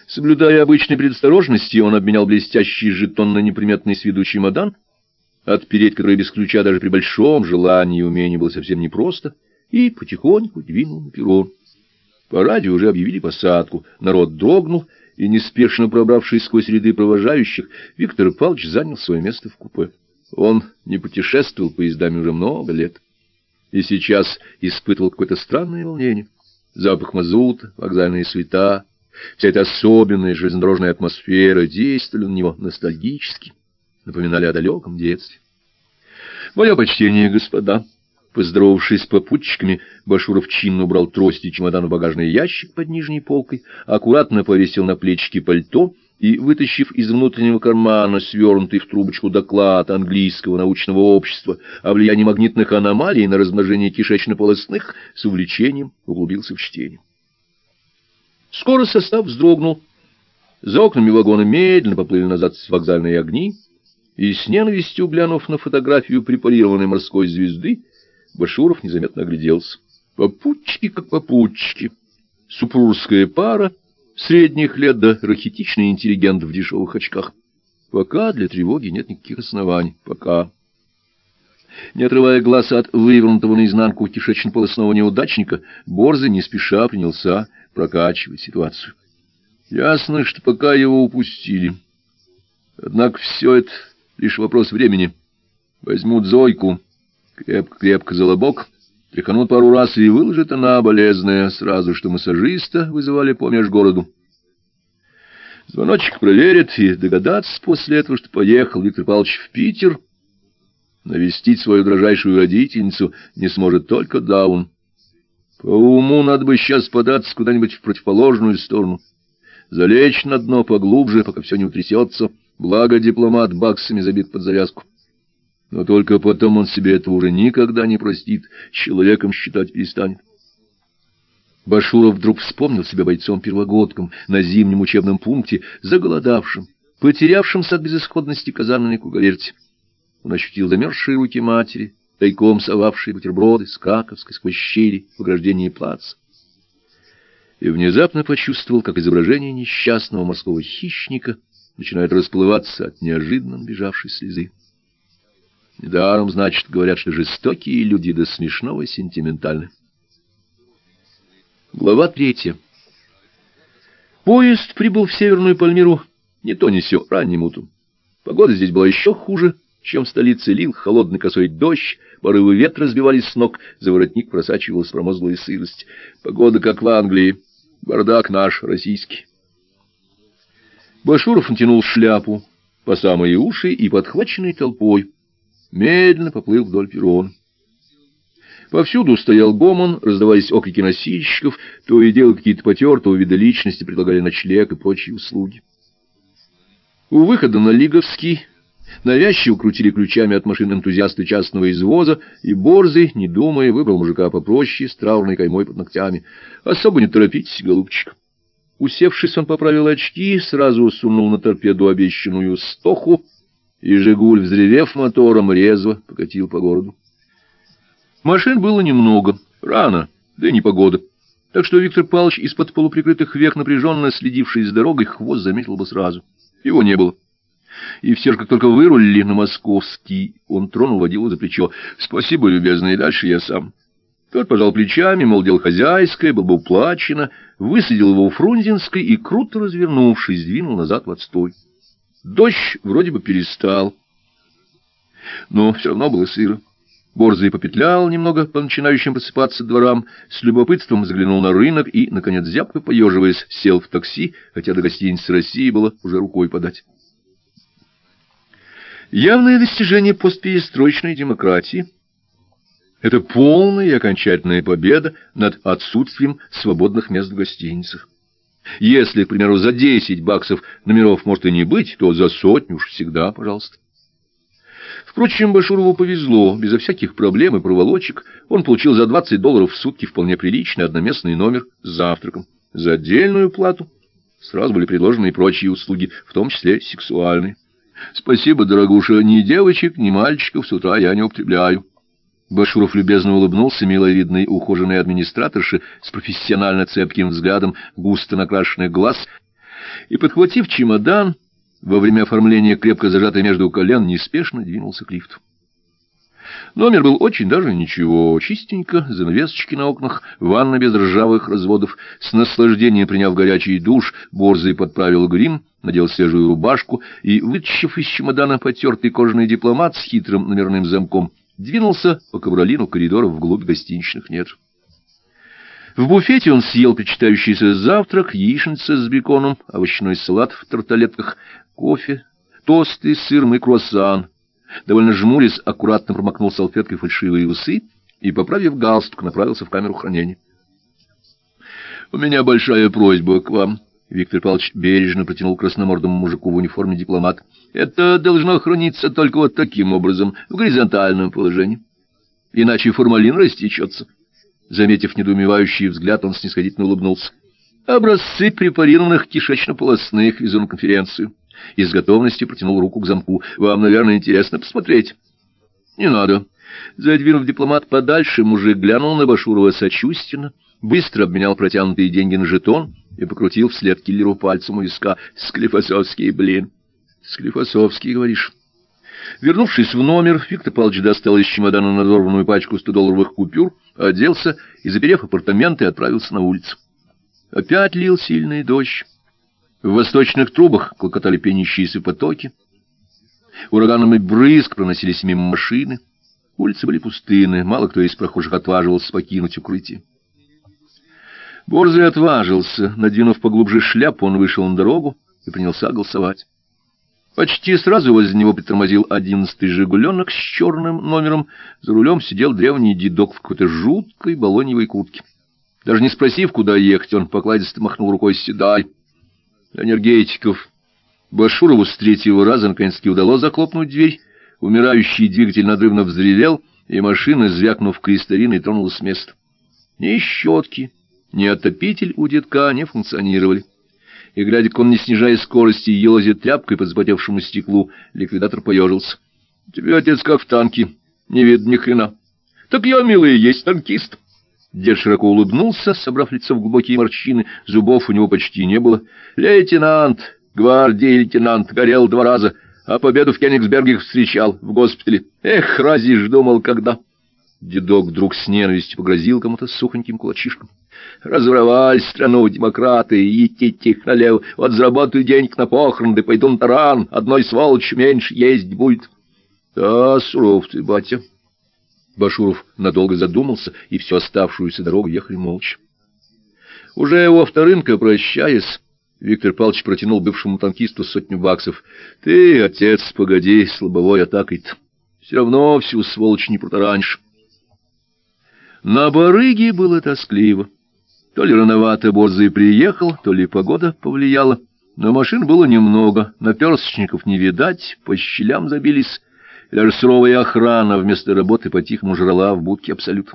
S1: Соблюдая обычные предосторожности, он обменял блестящий жетон на неприметный с виду чемодан, отпереть который без ключа даже при большом желании и умении было совсем непросто, и потихоньку двинул на перрон. По радио уже объявили посадку, народ дрогнул, и, неспешно пробравшись сквозь ряды провожающих, Виктор Павлович занял свое место в купе. Он не путешествовал поездами уже много лет, и сейчас испытывал какое-то странное волнение. Запах мазута, вокзальные суета, Вся эта особенная железнодорожная атмосфера действовала на него ностальгически, напоминали о далеком детстве. «Мое почтение, господа!» Поздоровавшись с попутчиками, Башуров чинно убрал трость и чемодан в багажный ящик под нижней полкой, аккуратно повесил на плечики пальто и, вытащив из внутреннего кармана свернутый в трубочку доклад английского научного общества о влиянии магнитных аномалий на размножение кишечно-полостных, с увлечением углубился в чтение. Скоро состав вздрогнул. За окнами вагона медленно поплыли назад вокзальные огни, и с ненавистью глянув на фотографию препарированной морской звезды, Башуров незаметно огляделся. Попутчики как попутчики. Супружеская пара средних лет да рахитичный интеллигент в дешевых очках. Пока для тревоги нет никаких оснований. Пока. Не отрывая глаз от вывернутого наизнанку кишечно-полостного неудачника, Борзый не спеша принялся прокачивать ситуацию. Ясно, что пока его упустили. Однако все это лишь вопрос времени. Возьмут Зойку, крепко-крепко за лобок, тряханут пару раз и выложит она болезная, сразу что массажиста вызывали по межгороду. Звоночек проверит и догадаться после этого, что поехал Виктор Павлович в Питер, навестить свою дрожайшую родительницу не сможет только Даун. По уму надо бы сейчас податься куда-нибудь в противоположную сторону, залечь на дно поглубже, пока все не утрясется, благо дипломат баксами забит под завязку. Но только потом он себе этого уже никогда не простит, человеком считать перестанет. Башуров вдруг вспомнил себя бойцом-первогодком на зимнем учебном пункте, заголодавшим, потерявшимся от безысходности казарменной круговерти. Он ощутил замерзшие руки матери, тайком совавшие бутерброды с краковской сквозь щели в ограждении плаца. И внезапно почувствовал, как изображение несчастного морского хищника начинает расплываться от неожиданно набежавшей слезы. Недаром, значит, говорят, что жестокие люди до смешного сентиментальны. Глава третья. Поезд прибыл в Северную Пальмиру не то не сё, ранним утром. Погода здесь была еще хуже, чем в столице лил холодный косой дождь, порывы ветра сбивались с ног, за воротник просачивалась промозглая сырость. Погода, как в Англии, бардак наш, российский. Башуров натянул шляпу по самые уши и, подхваченный толпой, медленно поплыл вдоль перрона. Повсюду стоял гомон, раздавались окрики носильщиков, то и дело какие-то потертого вида личности предлагали ночлег и прочие услуги. У выхода на Лиговский Навязчиво крутили ключами от машин энтузиасты частного извоза, и Борзый, не думая, выбрал мужика попроще, с траурной каймой под ногтями. Особо не торопитесь, голубчик. Усевшись, он поправил очки, сразу сунул на торпеду обещанную стоху, и «Жигуль», взревев мотором, резво покатил по городу. Машин было немного, рано, да и не погода. Так что Виктор Павлович, из-под полуприкрытых век напряженно следивший за дорогой, хвост заметил бы сразу. Его не было. И все же, как только вырулили на московский, он тронул водилу за плечо. «Спасибо, любезный, дальше я сам». Тот пожал плечами, мол, дело хозяйское, был бы уплачено, высадил его у Фрунзенской и, круто развернувшись, двинул назад в отстой. Дождь вроде бы перестал, но все равно было сыро. Борзый попетлял немного по начинающим просыпаться дворам, с любопытством заглянул на рынок и, наконец, зябко поеживаясь, сел в такси, хотя до гостиницы России было уже рукой подать. Явное достижение постперестроечной демократии — это полная и окончательная победа над отсутствием свободных мест в гостиницах. Если, к примеру, за 10 баксов номеров может и не быть, то за сотню уж всегда, пожалуйста. Впрочем, Башурову повезло, безо всяких проблем и проволочек он получил за 20 долларов в сутки вполне приличный одноместный номер с завтраком. За отдельную плату сразу были предложены и прочие услуги, в том числе сексуальные. Спасибо, дорогуша, ни девочек, ни мальчиков с утра я не употребляю. Башуров любезно улыбнулся миловидной ухоженной администраторше с профессионально цепким взглядом густо накрашенных глаз и, подхватив чемодан, во время оформления крепко зажатый между колен, неспешно двинулся к лифту. Номер был очень даже ничего, чистенько, занавесочки на окнах, ванна без ржавых разводов. С наслаждением приняв горячий душ, Борзый подправил грим, надел свежую рубашку и, вытащив из чемодана потертый кожаный дипломат с хитрым номерным замком, двинулся по ковролину коридора вглубь гостиничных недр. В буфете он съел причитающийся завтрак, яичница с беконом, овощной салат в тарталетках, кофе, тосты, сыр и круассан, довольно жмурясь, аккуратно промокнул салфеткой фальшивые усы и, поправив галстук, направился в камеру хранения. — У меня большая просьба к вам. Виктор Павлович бережно протянул красномордому мужику в униформе дипломат. — Это должно храниться только вот таким образом, в горизонтальном положении. Иначе формалин растечется. Заметив недоумевающий взгляд, он снисходительно улыбнулся. — Образцы препарированных кишечно-полостных везу на конференцию и с готовностью протянул руку к замку. «Вам, наверное, интересно посмотреть». «Не надо». Задвинув дипломат подальше, мужик глянул на Башурова сочувственно, быстро обменял протянутые деньги на жетон и покрутил вслед киллеру пальцем у виска. «Склифосовский, блин!» «Склифосовский, говоришь?» Вернувшись в номер, Виктор Павлович достал из чемодана надорванную пачку 100-долларовых купюр, оделся и, заперев апартаменты, отправился на улицу. Опять лил сильный дождь. В восточных трубах клокотали пенящиеся потоки. Ураганами брызг проносились мимо машины. Улицы были пустынны, мало кто из прохожих отваживался покинуть укрытие. Борзый отважился. Надвинув поглубже шляпу, он вышел на дорогу и принялся голосовать. Почти сразу возле него притормозил одиннадцатый «Жигуленок» с черным номером. За рулем сидел древний дедок в какой-то жуткой балоневой куртке. Даже не спросив, куда ехать, он покладисто махнул рукой «Седай» энергетиков. Башурову с третьего раза наконец-таки удалось захлопнуть дверь. Умирающий двигатель надрывно взревел, и машина, звякнув крестариной, тронулась с места. Ни щетки, ни отопитель у детка не функционировали. И, глядя, как он, не снижая скорости, елозит тряпкой по запотевшему стеклу, ликвидатор поежился. — Тебе, отец, как в танке. Не видно ни хрена. — Так я, милый, есть танкист. Дед широко улыбнулся, собрав лицо в глубокие морщины, зубов у него почти не было. «Лейтенант, гвардии лейтенант, горел два раза, а победу в Кенигсберге встречал в госпитале. Эх, разве ж думал, когда...» Дедок вдруг с ненавистью погрозил кому-то сухоньким кулачишком. «Разворовали страну демократы, идите их налево, вот заработаю денег на похороны, да пойду на таран, одной сволочью меньше есть будет». «Да, суров ты, батя». Башуров надолго задумался, и всю оставшуюся дорогу ехали молча. Уже у авторынка, прощаясь, Виктор Павлович протянул бывшему танкисту сотню баксов. — Ты, отец, погоди, слабовой атакой-то. Все равно всю сволочь не протаранишь. На барыге было тоскливо. То ли рановато Борзый приехал, то ли погода повлияла. Но машин было немного, наперсточников не видать, по щелям забились и даже суровая охрана вместо работы по-тихому жрала в будке абсолют.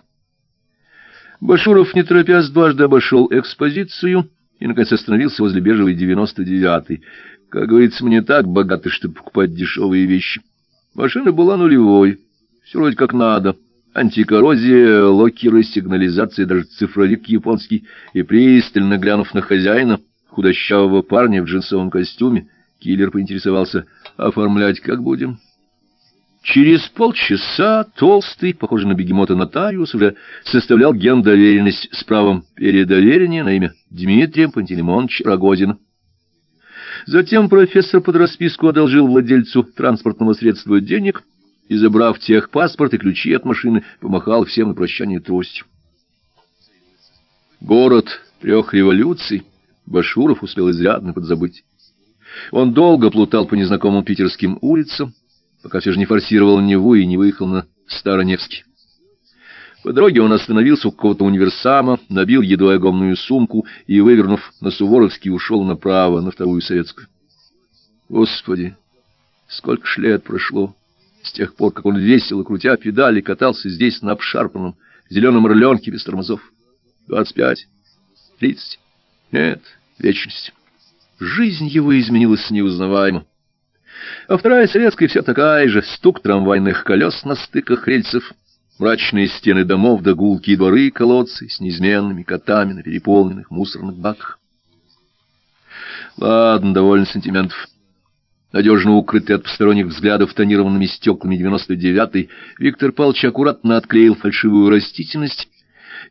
S1: Башуров, не торопясь, дважды обошел экспозицию и, наконец, остановился возле бежевой девяносто девятой. Как говорится, мне так богаты, чтобы покупать дешевые вещи. Машина была нулевой, все вроде как надо. Антикоррозия, локеры, сигнализация, даже цифровик японский. И пристально глянув на хозяина, худощавого парня в джинсовом костюме, киллер поинтересовался, оформлять как будем? Через полчаса толстый, похожий на бегемота нотариус, уже составлял гендоверенность с правом передоверения на имя Дмитрия Пантелеймоновича Рогозина. Затем профессор под расписку одолжил владельцу транспортного средства денег и, забрав техпаспорт и ключи от машины, помахал всем на прощание тростью. Город трех революций Башуров успел изрядно подзабыть. Он долго плутал по незнакомым питерским улицам, пока все же не форсировал Неву и не выехал на Староневский. По дороге он остановился у какого-то универсама, набил едой огромную сумку и, вывернув на Суворовский, ушел направо, на вторую советскую. Господи, сколько ж лет прошло с тех пор, как он весело, крутя педали, катался здесь на обшарпанном зеленом рыленке без тормозов. Двадцать пять, тридцать, нет, вечность. Жизнь его изменилась неузнаваемо. А вторая советская вся такая же, стук трамвайных колес на стыках рельсов, мрачные стены домов да гулкие дворы и колодцы с неизменными котами на переполненных мусорных баках. Ладно, довольно сантиментов. Надежно укрытый от посторонних взглядов тонированными стеклами 99-й, Виктор Павлович аккуратно отклеил фальшивую растительность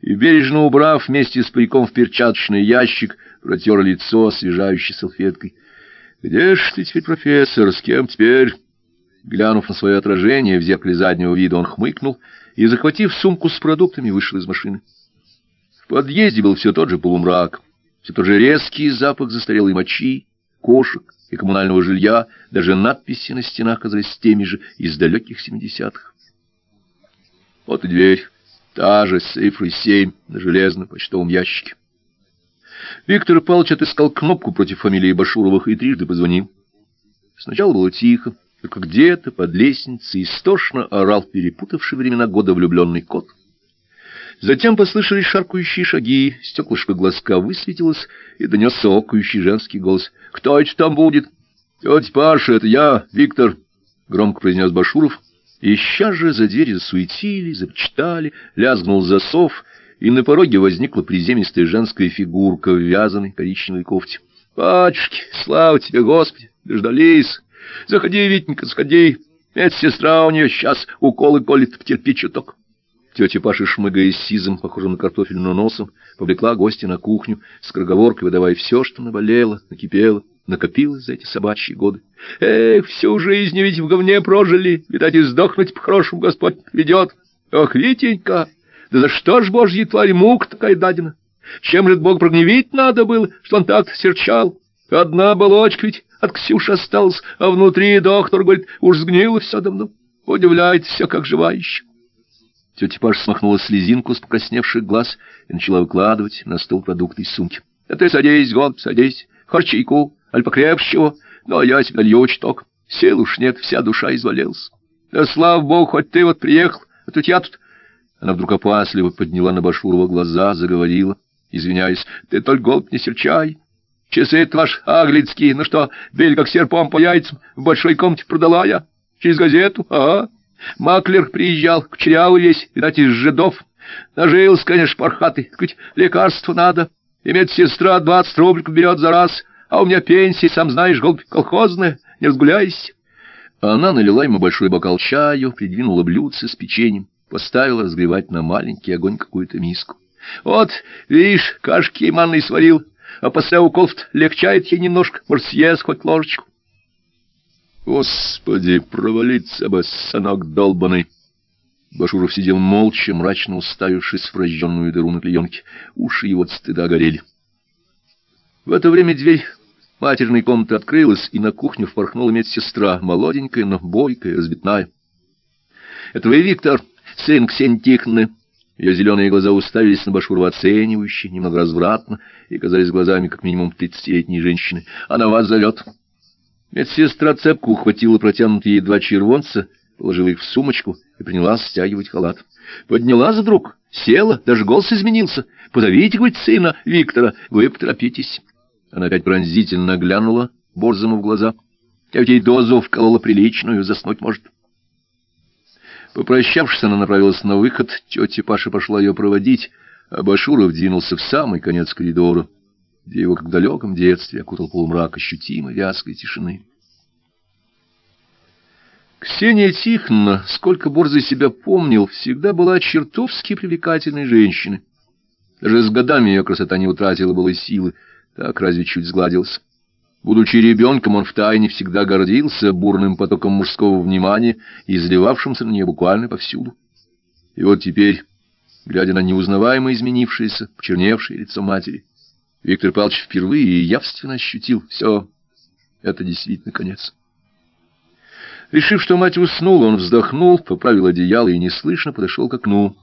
S1: и, бережно убрав вместе с париком в перчаточный ящик, протер лицо освежающей салфеткой. «Где ж ты теперь, профессор? С кем теперь?» Глянув на свое отражение в зеркале заднего вида, он хмыкнул и, захватив сумку с продуктами, вышел из машины. В подъезде был все тот же полумрак, все тот же резкий запах застарелой мочи, кошек и коммунального жилья, даже надписи на стенах оказались теми же из далеких семидесятых. Вот и дверь, та же с цифрой семь на железном почтовом ящике. Виктор Павлович отыскал кнопку против фамилии Башуровых и трижды позвонил. Сначала было тихо, только где-то под лестницей истошно орал перепутавший времена года влюбленный кот. Затем послышались шаркающие шаги, стеклышко глазка высветилось, и донесся окающий женский голос. — Кто это там будет? — Тетя Паша, это я, Виктор, — громко произнес Башуров. И сейчас же за дверь засуетили, запчитали, лязгнул засов, и на пороге возникла приземистая женская фигурка в вязаной коричневой кофте. — Пачки, слава тебе, Господи, дождались! Заходи, Витенька, сходи. Медсестра у нее сейчас уколы колет, потерпи чуток. Тетя Паша, шмыгая сизом, похожим на картофельную носом, повлекла гостя на кухню, с кроговоркой выдавая все, что наболело, накипело, накопилось за эти собачьи годы. Эх, всю жизнь ведь в говне прожили, видать, и сдохнуть по-хорошему Господь ведет. Ох, Витенька, да за что ж, божьи твари, мук такая дадена? Чем же Бог прогневить надо было, что он так серчал? Одна оболочка ведь от Ксюши осталась, а внутри доктор говорит, уж сгнило все давно. Удивляется все, как живая еще. Тетя Паша смахнула слезинку с покрасневших глаз и начала выкладывать на стол продукты из сумки. — А ты садись, год, садись, харчайку, аль покрепчего, ну, а я себе налью чуток. Сил уж нет, вся душа извалилась. Да слава богу, хоть ты вот приехал, а тут я тут... Она вдруг опасливо подняла на Башурова глаза, заговорила, извиняясь, — ты только голубь не серчай. Часы это ваш аглицкие, ну что, били как серпом по яйцам, в большой комнате продала я, через газету, ага. Маклер приезжал, кучерявый весь, видать, из жидов. Нажился, конечно, пархатый, хоть лекарство надо. И медсестра двадцать рубликов берет за раз, а у меня пенсия, сам знаешь, голубь колхозная, не разгуляйся. Она налила ему большой бокал чаю, придвинула блюдце с печеньем, поставила разгревать на маленький огонь какую-то миску. Вот, видишь, кашки манной сварил, а после уколов легчает ей немножко, может, съест хоть ложечку. Господи, провалиться бы, сынок долбанный! Башуров сидел молча, мрачно уставившись в прожженную дыру на клеенке. Уши его от стыда горели. В это время дверь матерной комнаты открылась, и на кухню впорхнула медсестра, молоденькая, но бойкая, разбитная. — Это вы, Виктор, сын Ксении Тихоновны? Ее зеленые глаза уставились на Башурова оценивающе, немного развратно, и казались глазами как минимум тридцатилетней женщины. — Она вас зовет. — Медсестра цепку ухватила протянутые ей два червонца, положила их в сумочку и принялась стягивать халат. Поднялась вдруг, села, даже голос изменился. «Подавите, — говорит, — сына Виктора, вы поторопитесь». Она опять пронзительно глянула Борзому в глаза. «Я ведь ей дозу вколола приличную, заснуть может». Попрощавшись, она направилась на выход, тетя Паша пошла ее проводить, а Башуров двинулся в самый конец коридора где его, как в далеком детстве, окутал полумрак ощутимой вязкой тишины. Ксения Тихоновна, сколько Борзый себя помнил, всегда была чертовски привлекательной женщиной. Даже с годами ее красота не утратила былой силы, так разве чуть сгладилась. Будучи ребенком, он втайне всегда гордился бурным потоком мужского внимания, изливавшимся на нее буквально повсюду. И вот теперь, глядя на неузнаваемо изменившееся, почерневшее лицо матери, Виктор Павлович впервые явственно ощутил все. Это действительно конец. Решив, что мать уснула, он вздохнул, поправил одеяло и неслышно подошел к окну,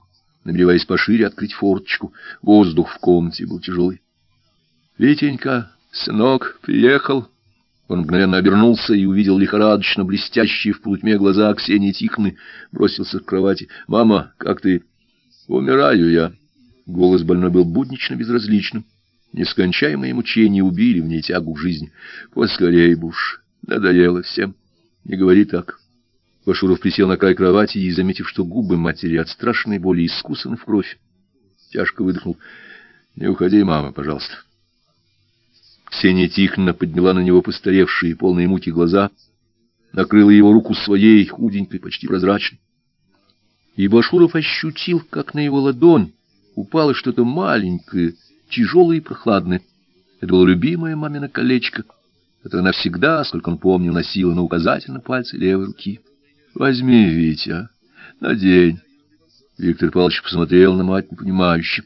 S1: намереваясь пошире открыть форточку. Воздух в комнате был тяжелый. — Витенька, сынок, приехал. Он мгновенно обернулся и увидел лихорадочно блестящие в полутьме глаза Ксении Тихоны, бросился к кровати. — Мама, как ты? — Умираю я. Голос больной был буднично безразличным. Нескончаемые мучения убили в ней тягу к жизни. Поскорей, Буш, надоело всем. — не говори так. Башуров присел на край кровати и, заметив, что губы матери от страшной боли искусаны в кровь, тяжко выдохнул. Не уходи, мама, пожалуйста. Ксения Тихоновна подняла на него постаревшие, полные муки глаза, накрыла его руку своей, худенькой, почти прозрачной. И Башуров ощутил, как на его ладонь упало что-то маленькое, тяжелое и прохладное. Это было любимое мамино колечко — которое навсегда, сколько он помнил, носила на указательном пальце левой руки. «Возьми, Витя, надень». Виктор Павлович посмотрел на мать непонимающе.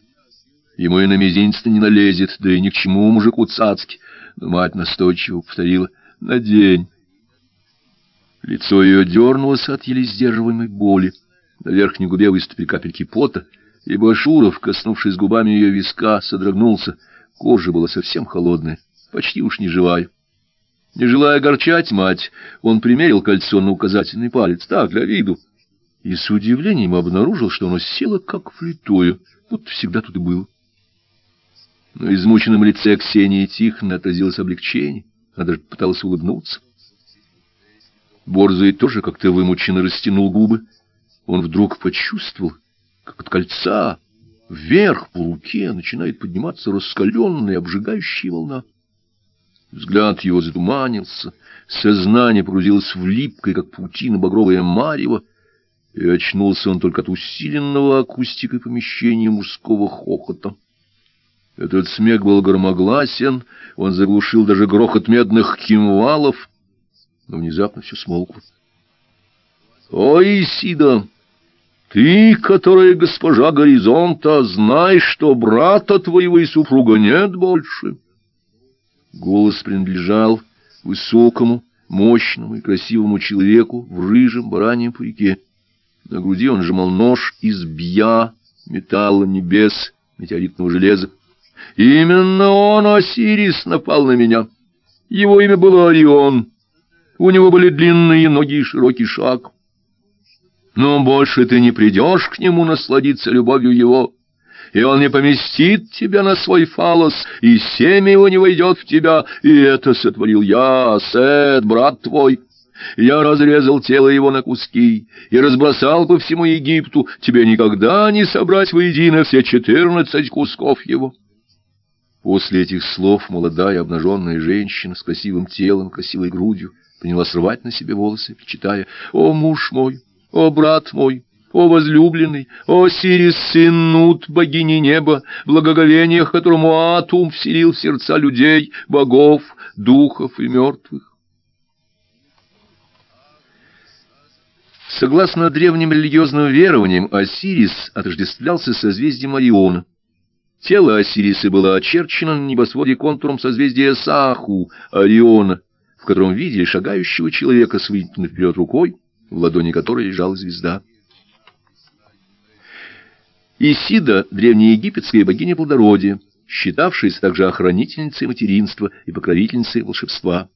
S1: Ему и на мизинец не налезет, да и ни к чему мужику цацки. Но мать настойчиво повторила «надень». Лицо ее дернулось от еле сдерживаемой боли. На верхней губе выступили капельки пота, и Башуров, коснувшись губами ее виска, содрогнулся. Кожа была совсем холодная, почти уж не живая. Не желая огорчать мать, он примерил кольцо на указательный палец, так, для виду, и с удивлением обнаружил, что оно село как влитое, вот всегда тут и было. На измученном лице Ксении Тихоновны отразилось облегчение, она даже пыталась улыбнуться. Борзый тоже как-то вымученно растянул губы. Он вдруг почувствовал, как от кольца вверх по руке начинает подниматься раскаленная обжигающая волна. Взгляд его затуманился, сознание погрузилось в липкое, как паутина, багровое марево, и очнулся он только от усиленного акустикой помещения мужского хохота. Этот смех был громогласен, он заглушил даже грохот медных кимвалов, но внезапно все смолкло. — Ой, Сида, ты, которая госпожа Горизонта, знаешь, что брата твоего и супруга нет больше. — Голос принадлежал высокому, мощному и красивому человеку в рыжем бараньем парике. На груди он сжимал нож из бья, металла небес, метеоритного железа. Именно он, Осирис, напал на меня. Его имя было Орион. У него были длинные ноги и широкий шаг. Но больше ты не придешь к нему насладиться любовью его и он не поместит тебя на свой фалос, и семя его не войдет в тебя, и это сотворил я, Сет, брат твой». Я разрезал тело его на куски и разбросал по всему Египту. Тебе никогда не собрать воедино все четырнадцать кусков его. После этих слов молодая обнаженная женщина с красивым телом, красивой грудью приняла срывать на себе волосы, причитая «О, муж мой! О, брат мой! О, возлюбленный, о, Сирис, сын Нут, богини неба, благоговение которому Атум вселил в сердца людей, богов, духов и мертвых. Согласно древним религиозным верованиям, Осирис отождествлялся созвездием Ориона. Тело Осириса было очерчено на небосводе контуром созвездия Саху, Ориона, в котором видели шагающего человека с вытянутой вперед рукой, в ладони которой лежала звезда. Исида — древнеегипетская богиня плодородия, считавшаяся также охранительницей материнства и покровительницей волшебства.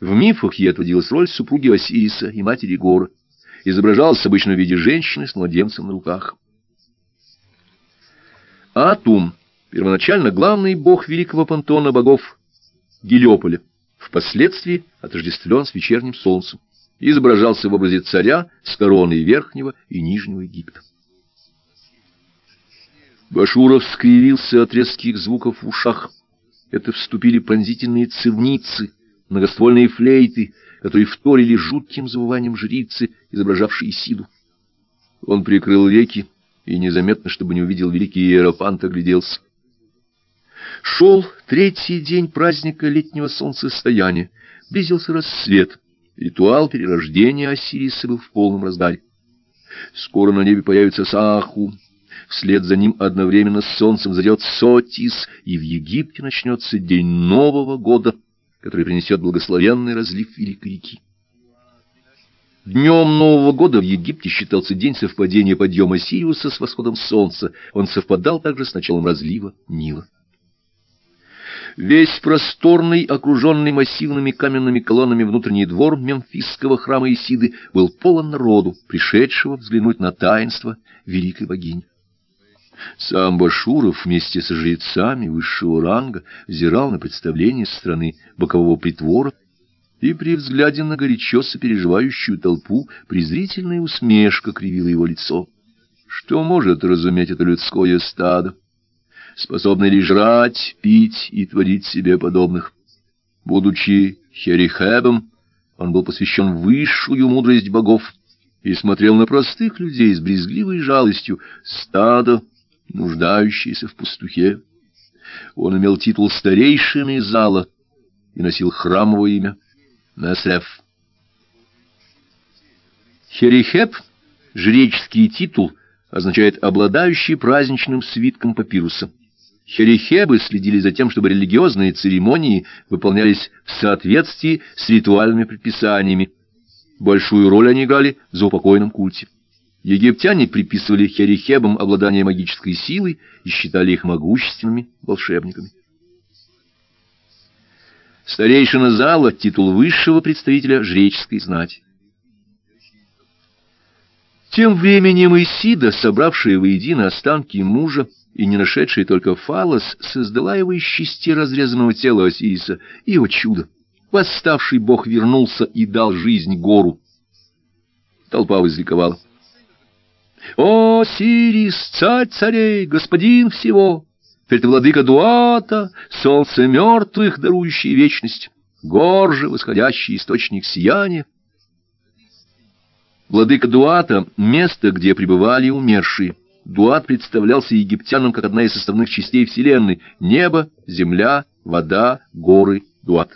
S1: В мифах ей отводилась роль супруги Осириса и матери Гора. Изображалась обычно в виде женщины с младенцем на руках. Атум — первоначально главный бог великого пантеона богов Гелиополя, впоследствии отождествлен с вечерним солнцем, изображался в образе царя с короной Верхнего и Нижнего Египта. Башуров скривился от резких звуков в ушах. Это вступили пронзительные цивницы, многоствольные флейты, которые вторили жутким завыванием жрицы, изображавшей Исиду. Он прикрыл веки и, незаметно, чтобы не увидел великий иерофант, огляделся. Шел третий день праздника летнего солнцестояния. Близился рассвет. Ритуал перерождения Осириса был в полном разгаре. Скоро на небе появится Саху, Вслед за ним одновременно с солнцем зайдет Сотис, и в Египте начнется день Нового года, который принесет благословенный разлив Великой реки. Днем Нового года в Египте считался день совпадения подъема Сириуса с восходом солнца. Он совпадал также с началом разлива Нила. Весь просторный, окруженный массивными каменными колоннами внутренний двор мемфисского храма Исиды был полон народу, пришедшего взглянуть на таинство великой богини. Сам Башуров вместе со жрецами высшего ранга взирал на представление страны бокового притвора и при взгляде на горячо сопереживающую толпу презрительная усмешка кривила его лицо. Что может разуметь это людское стадо, способное ли жрать, пить и творить себе подобных? Будучи Херихебом, он был посвящен высшую мудрость богов и смотрел на простых людей с брезгливой жалостью, стадо, нуждающееся в пастухе. Он имел титул старейшины зала и носил храмовое имя Месреф. Херихеп, жреческий титул, означает «обладающий праздничным свитком папируса». Херихебы следили за тем, чтобы религиозные церемонии выполнялись в соответствии с ритуальными предписаниями. Большую роль они играли в заупокойном культе. Египтяне приписывали херихебам обладание магической силой и считали их могущественными волшебниками. Старейшина зала — титул высшего представителя жреческой знати. Тем временем Исида, собравшая воедино останки мужа и не нашедшая только фалос, создала его из части разрезанного тела Осириса, и, о чудо, восставший бог вернулся и дал жизнь гору. Толпа возликовала. «О, Сирис, царь царей, господин всего!» Перед владыка Дуата, солнце мертвых, дарующий вечность, гор же, восходящий источник сияния. Владыка Дуата — место, где пребывали умершие. Дуат представлялся египтянам как одна из составных частей Вселенной — небо, земля, вода, горы, Дуат.